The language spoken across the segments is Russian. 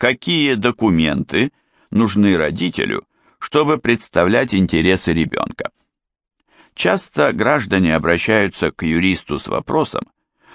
Какие документы нужны родителю, чтобы представлять интересы ребенка? Часто граждане обращаются к юристу с вопросом,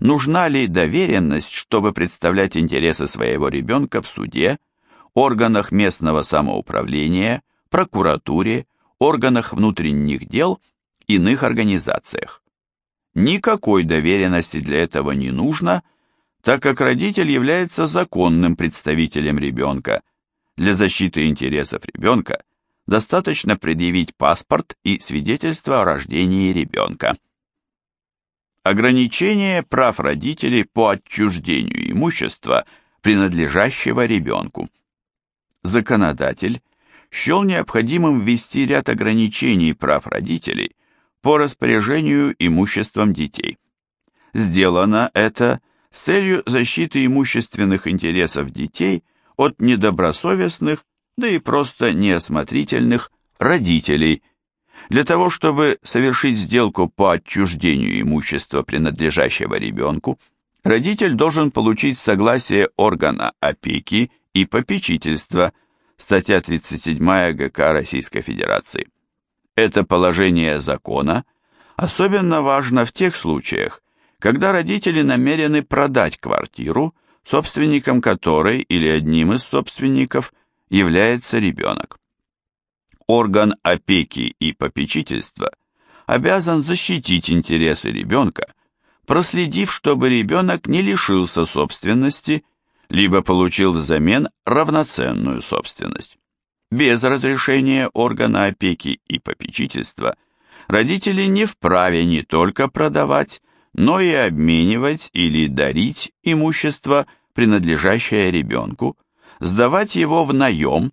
нужна ли доверенность, чтобы представлять интересы своего ребенка в суде, органах местного самоуправления, прокуратуре, органах внутренних дел, иных организациях. Никакой доверенности для этого не нужно, так как родитель является законным представителем ребенка. Для защиты интересов ребенка достаточно предъявить паспорт и свидетельство о рождении ребенка. Ограничение прав родителей по отчуждению имущества, принадлежащего ребенку. Законодатель счел необходимым ввести ряд ограничений прав родителей по распоряжению имуществом детей. Сделано это с целью защиты имущественных интересов детей от недобросовестных, да и просто неосмотрительных родителей – для того, чтобы совершить сделку по отчуждению имущества, принадлежащего ребенку, родитель должен получить согласие органа опеки и попечительства, статья 37 ГК Российской Федерации. Это положение закона. Особенно важно в тех случаях, когда родители намерены продать квартиру, собственником которой или одним из собственников является ребенок орган опеки и попечительства обязан защитить интересы ребенка, проследив, чтобы ребенок не лишился собственности, либо получил взамен равноценную собственность. Без разрешения органа опеки и попечительства родители не вправе не только продавать, но и обменивать или дарить имущество, принадлежащее ребенку, сдавать его в наем,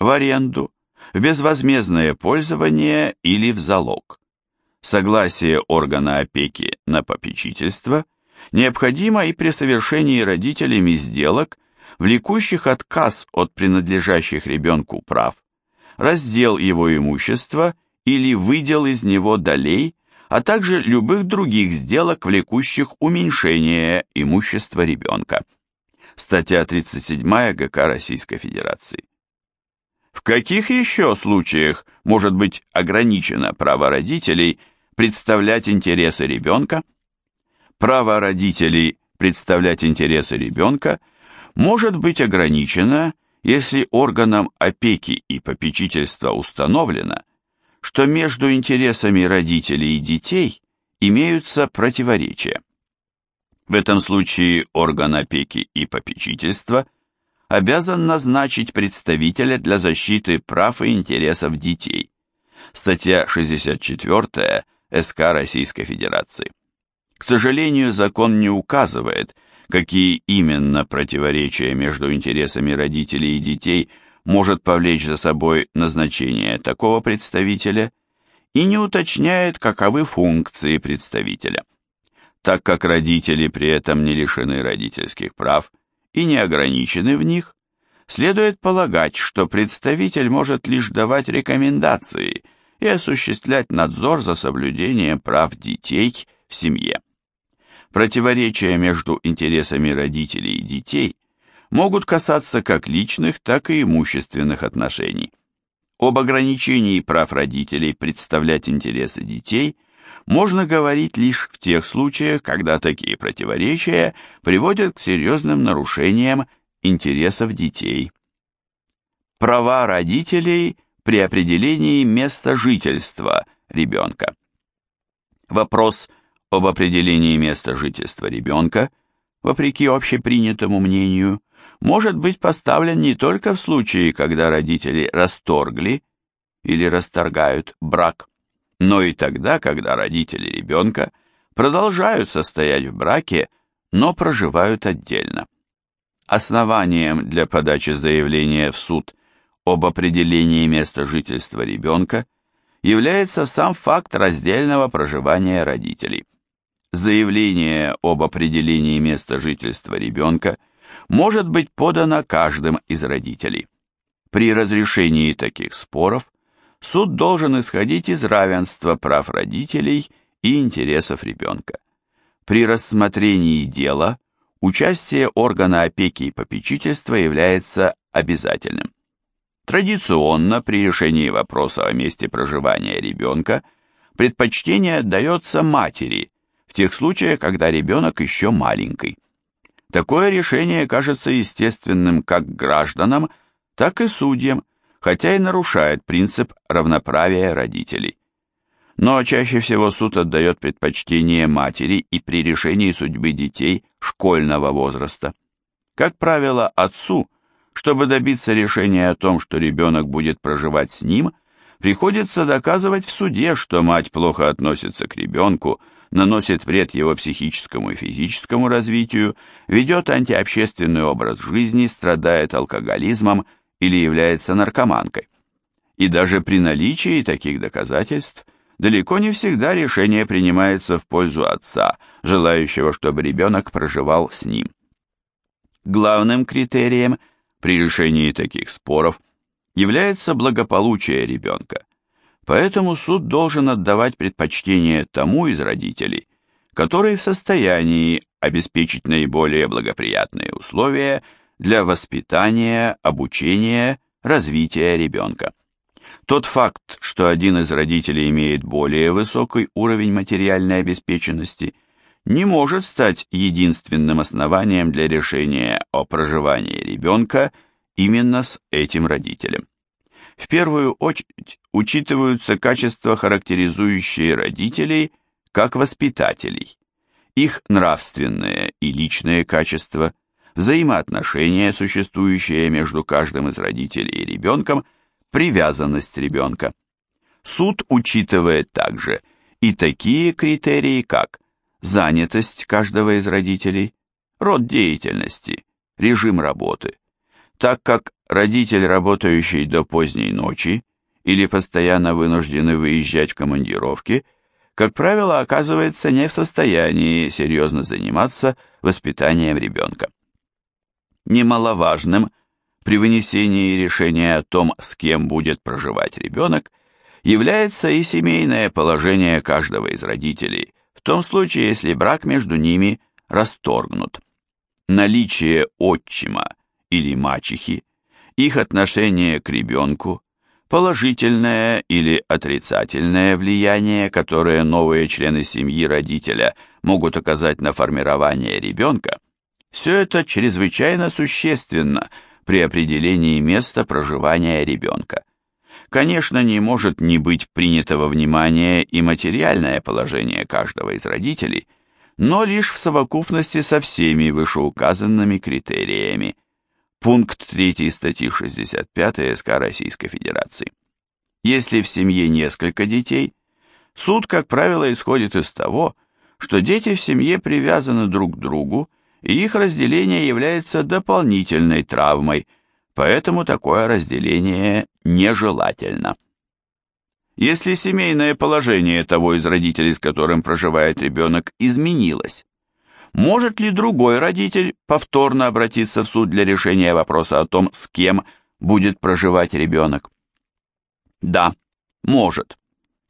в аренду, в безвозмездное пользование или в залог. Согласие органа опеки на попечительство необходимо и при совершении родителями сделок, влекущих отказ от принадлежащих ребенку прав, раздел его имущества или выдел из него долей, а также любых других сделок, влекущих уменьшение имущества ребенка. Статья 37 ГК Российской Федерации. В каких еще случаях может быть ограничено право родителей представлять интересы ребенка? Право родителей представлять интересы ребенка может быть ограничено, если органам опеки и попечительства установлено, что между интересами родителей и детей имеются противоречия. В этом случае орган опеки и попечительства обязан назначить представителя для защиты прав и интересов детей. Статья 64 СК Российской Федерации. К сожалению, закон не указывает, какие именно противоречия между интересами родителей и детей может повлечь за собой назначение такого представителя и не уточняет, каковы функции представителя. Так как родители при этом не лишены родительских прав и не ограничены в них, следует полагать, что представитель может лишь давать рекомендации и осуществлять надзор за соблюдением прав детей в семье. Противоречия между интересами родителей и детей могут касаться как личных, так и имущественных отношений. Об ограничении прав родителей представлять интересы детей можно говорить лишь в тех случаях, когда такие противоречия приводят к серьезным нарушениям интересов детей. Права родителей при определении места жительства ребенка. Вопрос об определении места жительства ребенка, вопреки общепринятому мнению, может быть поставлен не только в случае, когда родители расторгли или расторгают брак, но и тогда, когда родители ребенка продолжают состоять в браке, но проживают отдельно. Основанием для подачи заявления в суд об определении места жительства ребенка является сам факт раздельного проживания родителей. Заявление об определении места жительства ребенка может быть подано каждым из родителей. При разрешении таких споров суд должен исходить из равенства прав родителей и интересов ребенка. При рассмотрении дела участие органа опеки и попечительства является обязательным. Традиционно при решении вопроса о месте проживания ребенка предпочтение отдается матери в тех случаях, когда ребенок еще маленький. Такое решение кажется естественным как гражданам, так и судьям, хотя и нарушает принцип равноправия родителей. Но чаще всего суд отдает предпочтение матери и при решении судьбы детей школьного возраста. Как правило, отцу – чтобы добиться решения о том, что ребенок будет проживать с ним, приходится доказывать в суде, что мать плохо относится к ребенку, наносит вред его психическому и физическому развитию, ведет антиобщественный образ жизни, страдает алкоголизмом или является наркоманкой. И даже при наличии таких доказательств далеко не всегда решение принимается в пользу отца, желающего, чтобы ребенок проживал с ним. Главным критерием – при решении таких споров является благополучие ребенка, поэтому суд должен отдавать предпочтение тому из родителей, который в состоянии обеспечить наиболее благоприятные условия для воспитания, обучения, развития ребенка. Тот факт, что один из родителей имеет более высокий уровень материальной обеспеченности – не может стать единственным основанием для решения о проживании ребенка именно с этим родителем. В первую очередь учитываются качества, характеризующие родителей как воспитателей, их нравственные и личные качества, взаимоотношения, существующие между каждым из родителей и ребенком, привязанность ребенка. Суд учитывает также и такие критерии, как занятость каждого из родителей, род деятельности, режим работы. Так как родитель, работающий до поздней ночи или постоянно вынужденный выезжать в командировки, как правило, оказывается не в состоянии серьезно заниматься воспитанием ребенка. Немаловажным при вынесении решения о том, с кем будет проживать ребенок, является и семейное положение каждого из родителей, том случае, если брак между ними расторгнут. Наличие отчима или мачехи, их отношение к ребенку, положительное или отрицательное влияние, которое новые члены семьи родителя могут оказать на формирование ребенка, все это чрезвычайно существенно при определении места проживания ребенка. Конечно, не может не быть принято во внимание и материальное положение каждого из родителей, но лишь в совокупности со всеми вышеуказанными критериями. Пункт 3 статьи 65 СК Российской Федерации. Если в семье несколько детей, суд, как правило, исходит из того, что дети в семье привязаны друг к другу, и их разделение является дополнительной травмой, поэтому такое разделение нежелательно. Если семейное положение того из родителей, с которым проживает ребенок, изменилось, может ли другой родитель повторно обратиться в суд для решения вопроса о том, с кем будет проживать ребенок? Да, может.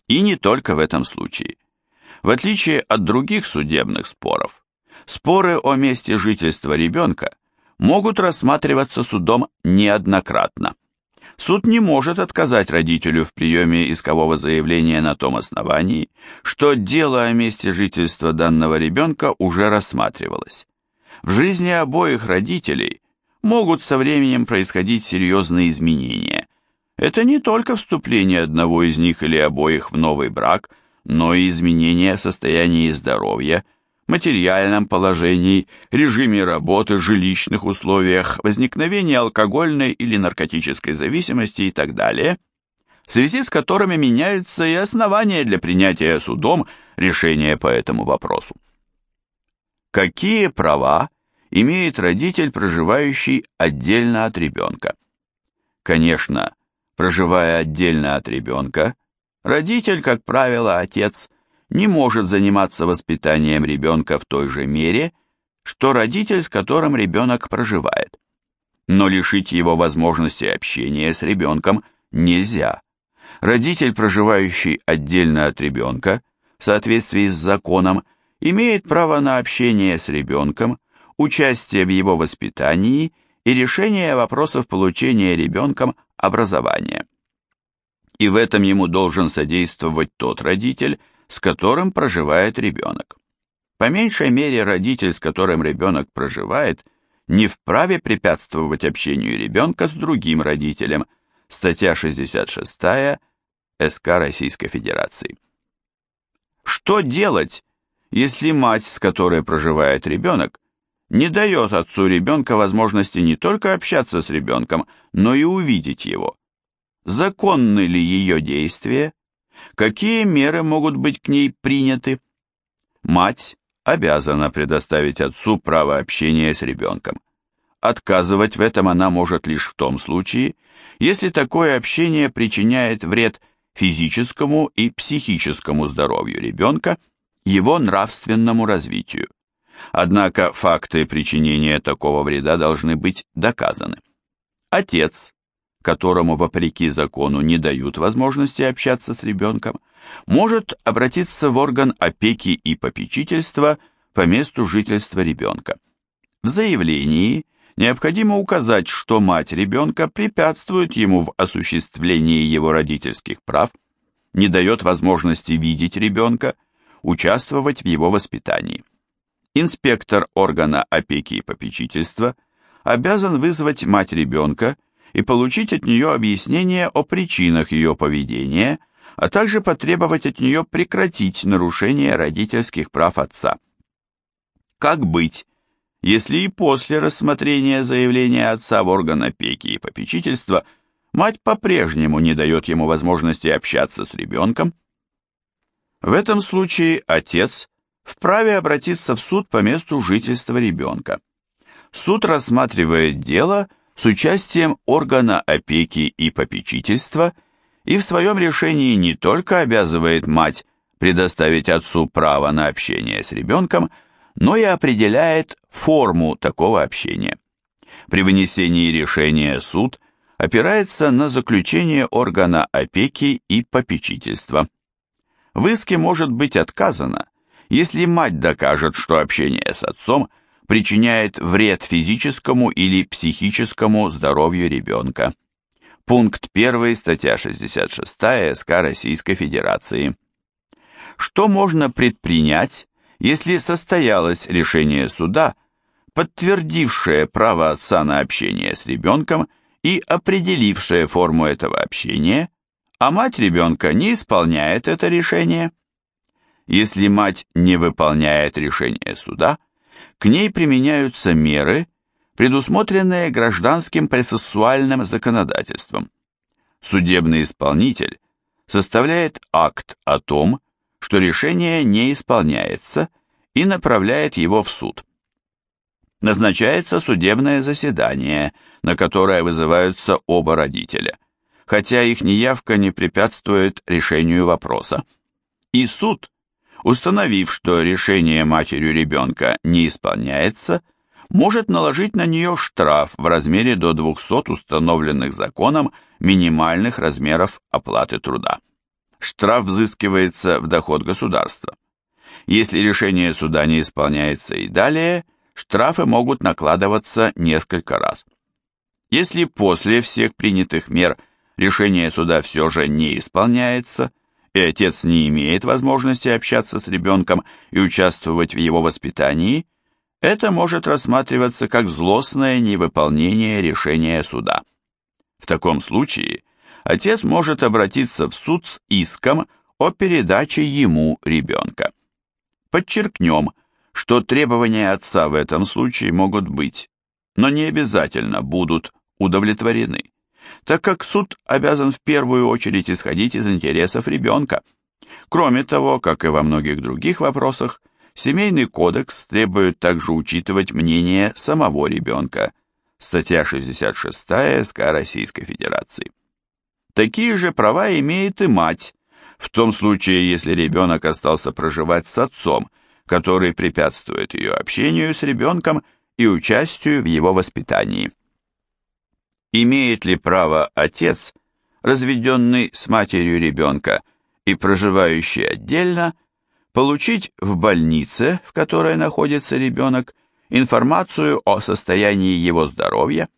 И не только в этом случае. В отличие от других судебных споров, споры о месте жительства ребенка могут рассматриваться судом неоднократно. Суд не может отказать родителю в приеме искового заявления на том основании, что дело о месте жительства данного ребенка уже рассматривалось. В жизни обоих родителей могут со временем происходить серьезные изменения. Это не только вступление одного из них или обоих в новый брак, но и изменение состояния здоровья – материальном положении, режиме работы, жилищных условиях, возникновении алкогольной или наркотической зависимости и так далее, в связи с которыми меняются и основания для принятия судом решения по этому вопросу. Какие права имеет родитель, проживающий отдельно от ребенка? Конечно, проживая отдельно от ребенка, родитель, как правило, отец – не может заниматься воспитанием ребенка в той же мере, что родитель, с которым ребенок проживает. Но лишить его возможности общения с ребенком нельзя. Родитель, проживающий отдельно от ребенка, в соответствии с законом, имеет право на общение с ребенком, участие в его воспитании и решение вопросов получения ребенком образования. И в этом ему должен содействовать тот родитель, с которым проживает ребенок. По меньшей мере родитель, с которым ребенок проживает, не вправе препятствовать общению ребенка с другим родителем. Статья 66 СК Российской Федерации. Что делать, если мать, с которой проживает ребенок, не дает отцу ребенка возможности не только общаться с ребенком, но и увидеть его? Законны ли ее действия? Какие меры могут быть к ней приняты? Мать обязана предоставить отцу право общения с ребенком. Отказывать в этом она может лишь в том случае, если такое общение причиняет вред физическому и психическому здоровью ребенка, его нравственному развитию. Однако факты причинения такого вреда должны быть доказаны. Отец, которому вопреки закону не дают возможности общаться с ребенком, может обратиться в орган опеки и попечительства по месту жительства ребенка. В заявлении необходимо указать, что мать ребенка препятствует ему в осуществлении его родительских прав, не дает возможности видеть ребенка, участвовать в его воспитании. Инспектор органа опеки и попечительства обязан вызвать мать ребенка и получить от нее объяснение о причинах ее поведения, а также потребовать от нее прекратить нарушение родительских прав отца. Как быть, если и после рассмотрения заявления отца в орган опеки и попечительства мать по-прежнему не дает ему возможности общаться с ребенком? В этом случае отец вправе обратиться в суд по месту жительства ребенка. Суд рассматривает дело с участием органа опеки и попечительства – и в своем решении не только обязывает мать предоставить отцу право на общение с ребенком, но и определяет форму такого общения. При вынесении решения суд опирается на заключение органа опеки и попечительства. В иске может быть отказано, если мать докажет, что общение с отцом причиняет вред физическому или психическому здоровью ребенка. Пункт 1, статья 66 СК Российской Федерации. Что можно предпринять, если состоялось решение суда, подтвердившее право отца на общение с ребенком и определившее форму этого общения, а мать ребенка не исполняет это решение? Если мать не выполняет решение суда, к ней применяются меры, предусмотренные гражданским процессуальным законодательством. Судебный исполнитель составляет акт о том, что решение не исполняется и направляет его в суд. Назначается судебное заседание, на которое вызываются оба родителя, хотя их неявка не препятствует решению вопроса. И суд, установив, что решение матерью ребенка не исполняется, может наложить на нее штраф в размере до 200 установленных законом минимальных размеров оплаты труда. Штраф взыскивается в доход государства. Если решение суда не исполняется и далее, штрафы могут накладываться несколько раз. Если после всех принятых мер решение суда все же не исполняется, и отец не имеет возможности общаться с ребенком и участвовать в его воспитании, это может рассматриваться как злостное невыполнение решения суда. В таком случае отец может обратиться в суд с иском о передаче ему ребенка. Подчеркнем, что требования отца в этом случае могут быть, но не обязательно будут удовлетворены, так как суд обязан в первую очередь исходить из интересов ребенка. Кроме того, как и во многих других вопросах, Семейный кодекс требует также учитывать мнение самого ребенка. Статья 66 СК Российской Федерации. Такие же права имеет и мать, в том случае, если ребенок остался проживать с отцом, который препятствует ее общению с ребенком и участию в его воспитании. Имеет ли право отец, разведенный с матерью ребенка и проживающий отдельно, получить в больнице, в которой находится ребенок, информацию о состоянии его здоровья?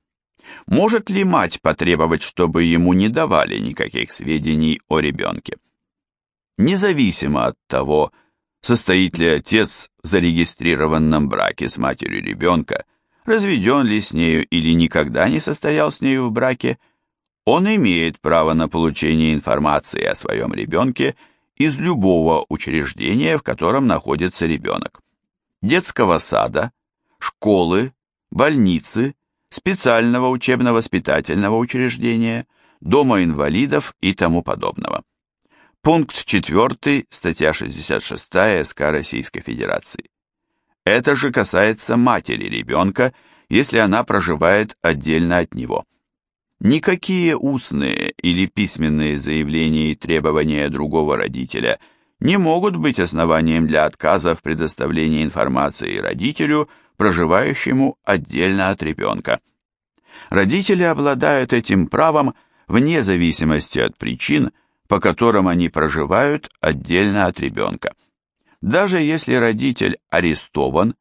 Может ли мать потребовать, чтобы ему не давали никаких сведений о ребенке? Независимо от того, состоит ли отец в зарегистрированном браке с матерью ребенка, разведен ли с нею или никогда не состоял с нею в браке, он имеет право на получение информации о своем ребенке из любого учреждения, в котором находится ребенок. Детского сада, школы, больницы, специального учебно-воспитательного учреждения, дома инвалидов и тому подобного. Пункт 4, статья 66 СК Российской Федерации. Это же касается матери ребенка, если она проживает отдельно от него. Никакие устные или письменные заявления и требования другого родителя не могут быть основанием для отказа в предоставлении информации родителю, проживающему отдельно от ребенка. Родители обладают этим правом вне зависимости от причин, по которым они проживают отдельно от ребенка. Даже если родитель арестован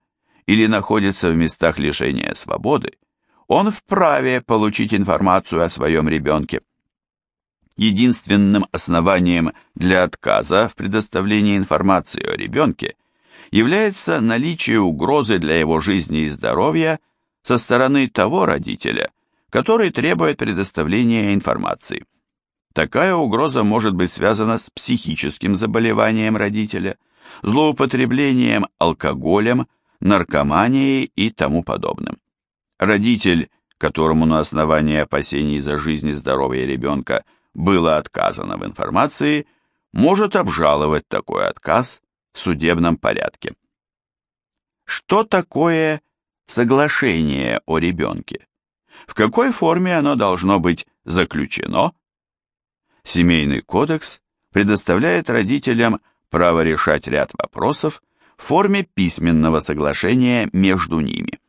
или находится в местах лишения свободы, он вправе получить информацию о своем ребенке. Единственным основанием для отказа в предоставлении информации о ребенке является наличие угрозы для его жизни и здоровья со стороны того родителя, который требует предоставления информации. Такая угроза может быть связана с психическим заболеванием родителя, злоупотреблением алкоголем, наркоманией и тому подобным. Родитель, которому на основании опасений за жизнь и здоровье ребенка было отказано в информации, может обжаловать такой отказ в судебном порядке. Что такое соглашение о ребенке? В какой форме оно должно быть заключено? Семейный кодекс предоставляет родителям право решать ряд вопросов в форме письменного соглашения между ними.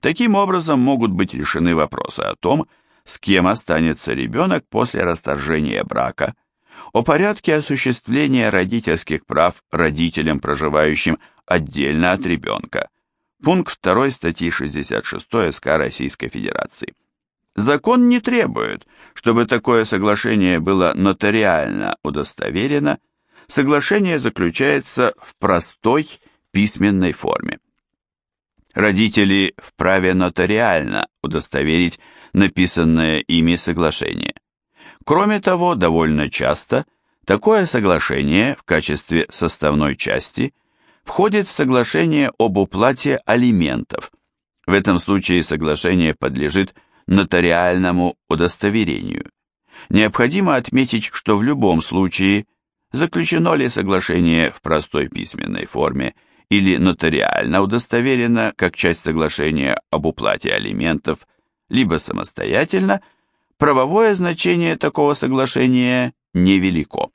Таким образом могут быть решены вопросы о том, с кем останется ребенок после расторжения брака, о порядке осуществления родительских прав родителям, проживающим отдельно от ребенка. Пункт 2 статьи 66 СК Российской Федерации. Закон не требует, чтобы такое соглашение было нотариально удостоверено, соглашение заключается в простой письменной форме. Родители вправе нотариально удостоверить написанное ими соглашение. Кроме того, довольно часто такое соглашение в качестве составной части входит в соглашение об уплате алиментов. В этом случае соглашение подлежит нотариальному удостоверению. Необходимо отметить, что в любом случае, заключено ли соглашение в простой письменной форме или нотариально удостоверено как часть соглашения об уплате алиментов, либо самостоятельно, правовое значение такого соглашения невелико.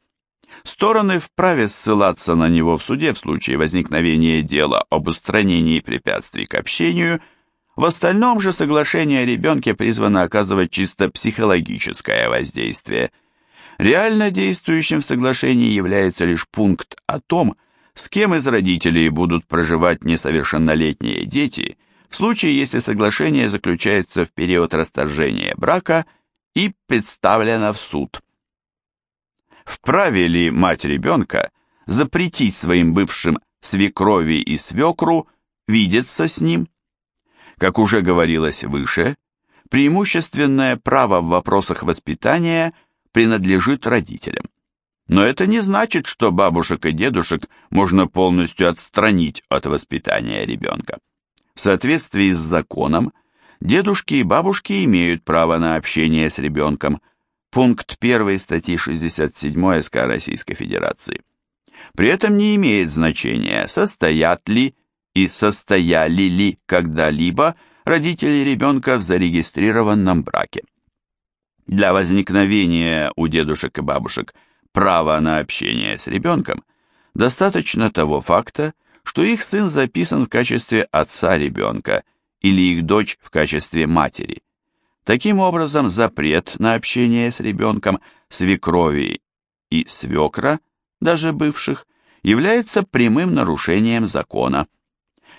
Стороны вправе ссылаться на него в суде в случае возникновения дела об устранении препятствий к общению, в остальном же соглашение о ребенке призвано оказывать чисто психологическое воздействие. Реально действующим в соглашении является лишь пункт о том, с кем из родителей будут проживать несовершеннолетние дети в случае, если соглашение заключается в период расторжения брака и представлено в суд. Вправе ли мать ребенка запретить своим бывшим свекрови и свекру видеться с ним? Как уже говорилось выше, преимущественное право в вопросах воспитания принадлежит родителям. Но это не значит, что бабушек и дедушек можно полностью отстранить от воспитания ребенка. В соответствии с законом, дедушки и бабушки имеют право на общение с ребенком. Пункт 1 статьи 67 СК Российской Федерации. При этом не имеет значения, состоят ли и состояли ли когда-либо родители ребенка в зарегистрированном браке. Для возникновения у дедушек и бабушек – права на общение с ребенком, достаточно того факта, что их сын записан в качестве отца ребенка или их дочь в качестве матери. Таким образом, запрет на общение с ребенком свекрови и свекра, даже бывших, является прямым нарушением закона.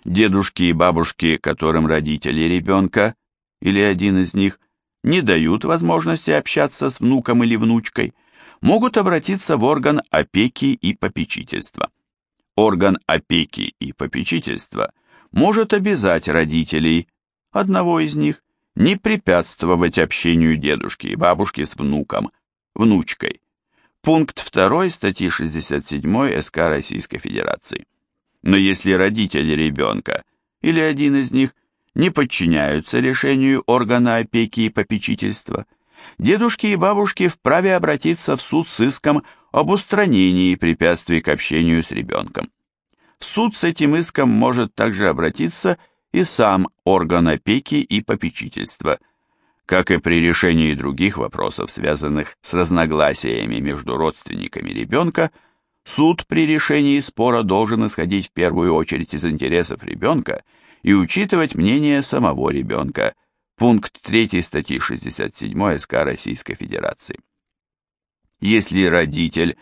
Дедушки и бабушки, которым родители ребенка, или один из них, не дают возможности общаться с внуком или внучкой, могут обратиться в орган опеки и попечительства. Орган опеки и попечительства может обязать родителей, одного из них, не препятствовать общению дедушки и бабушки с внуком, внучкой. Пункт 2 статьи 67 СК Российской Федерации. Но если родители ребенка или один из них не подчиняются решению органа опеки и попечительства, дедушки и бабушки вправе обратиться в суд с иском об устранении препятствий к общению с ребенком. В суд с этим иском может также обратиться и сам орган опеки и попечительства, как и при решении других вопросов, связанных с разногласиями между родственниками ребенка, суд при решении спора должен исходить в первую очередь из интересов ребенка и учитывать мнение самого ребенка, пункт 3 статьи 67 СК Российской Федерации. Если родитель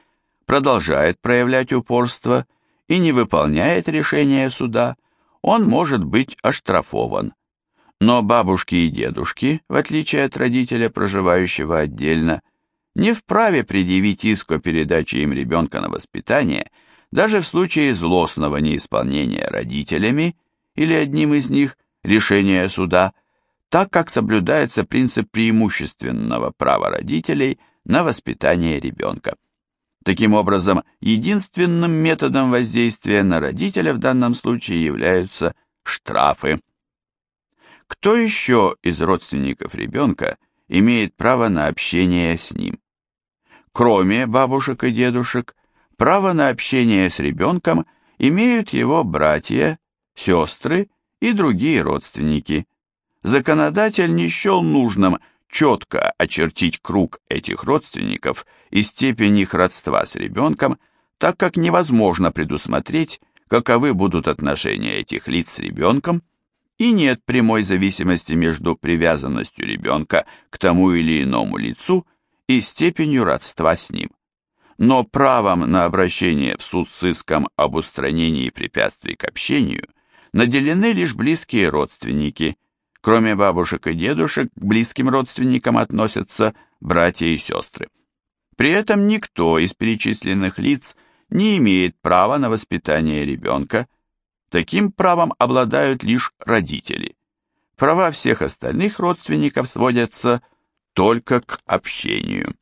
продолжает проявлять упорство и не выполняет решение суда, он может быть оштрафован. Но бабушки и дедушки, в отличие от родителя, проживающего отдельно, не вправе предъявить иск о передаче им ребенка на воспитание, даже в случае злостного неисполнения родителями или одним из них решения суда, так как соблюдается принцип преимущественного права родителей на воспитание ребенка. Таким образом, единственным методом воздействия на родителя в данном случае являются штрафы. Кто еще из родственников ребенка имеет право на общение с ним? Кроме бабушек и дедушек, право на общение с ребенком имеют его братья, сестры и другие родственники. Законодатель не счел нужным четко очертить круг этих родственников и степень их родства с ребенком, так как невозможно предусмотреть, каковы будут отношения этих лиц с ребенком, и нет прямой зависимости между привязанностью ребенка к тому или иному лицу и степенью родства с ним. Но правом на обращение в суд с иском об устранении препятствий к общению наделены лишь близкие родственники – Кроме бабушек и дедушек, к близким родственникам относятся братья и сестры. При этом никто из перечисленных лиц не имеет права на воспитание ребенка. Таким правом обладают лишь родители. Права всех остальных родственников сводятся только к общению.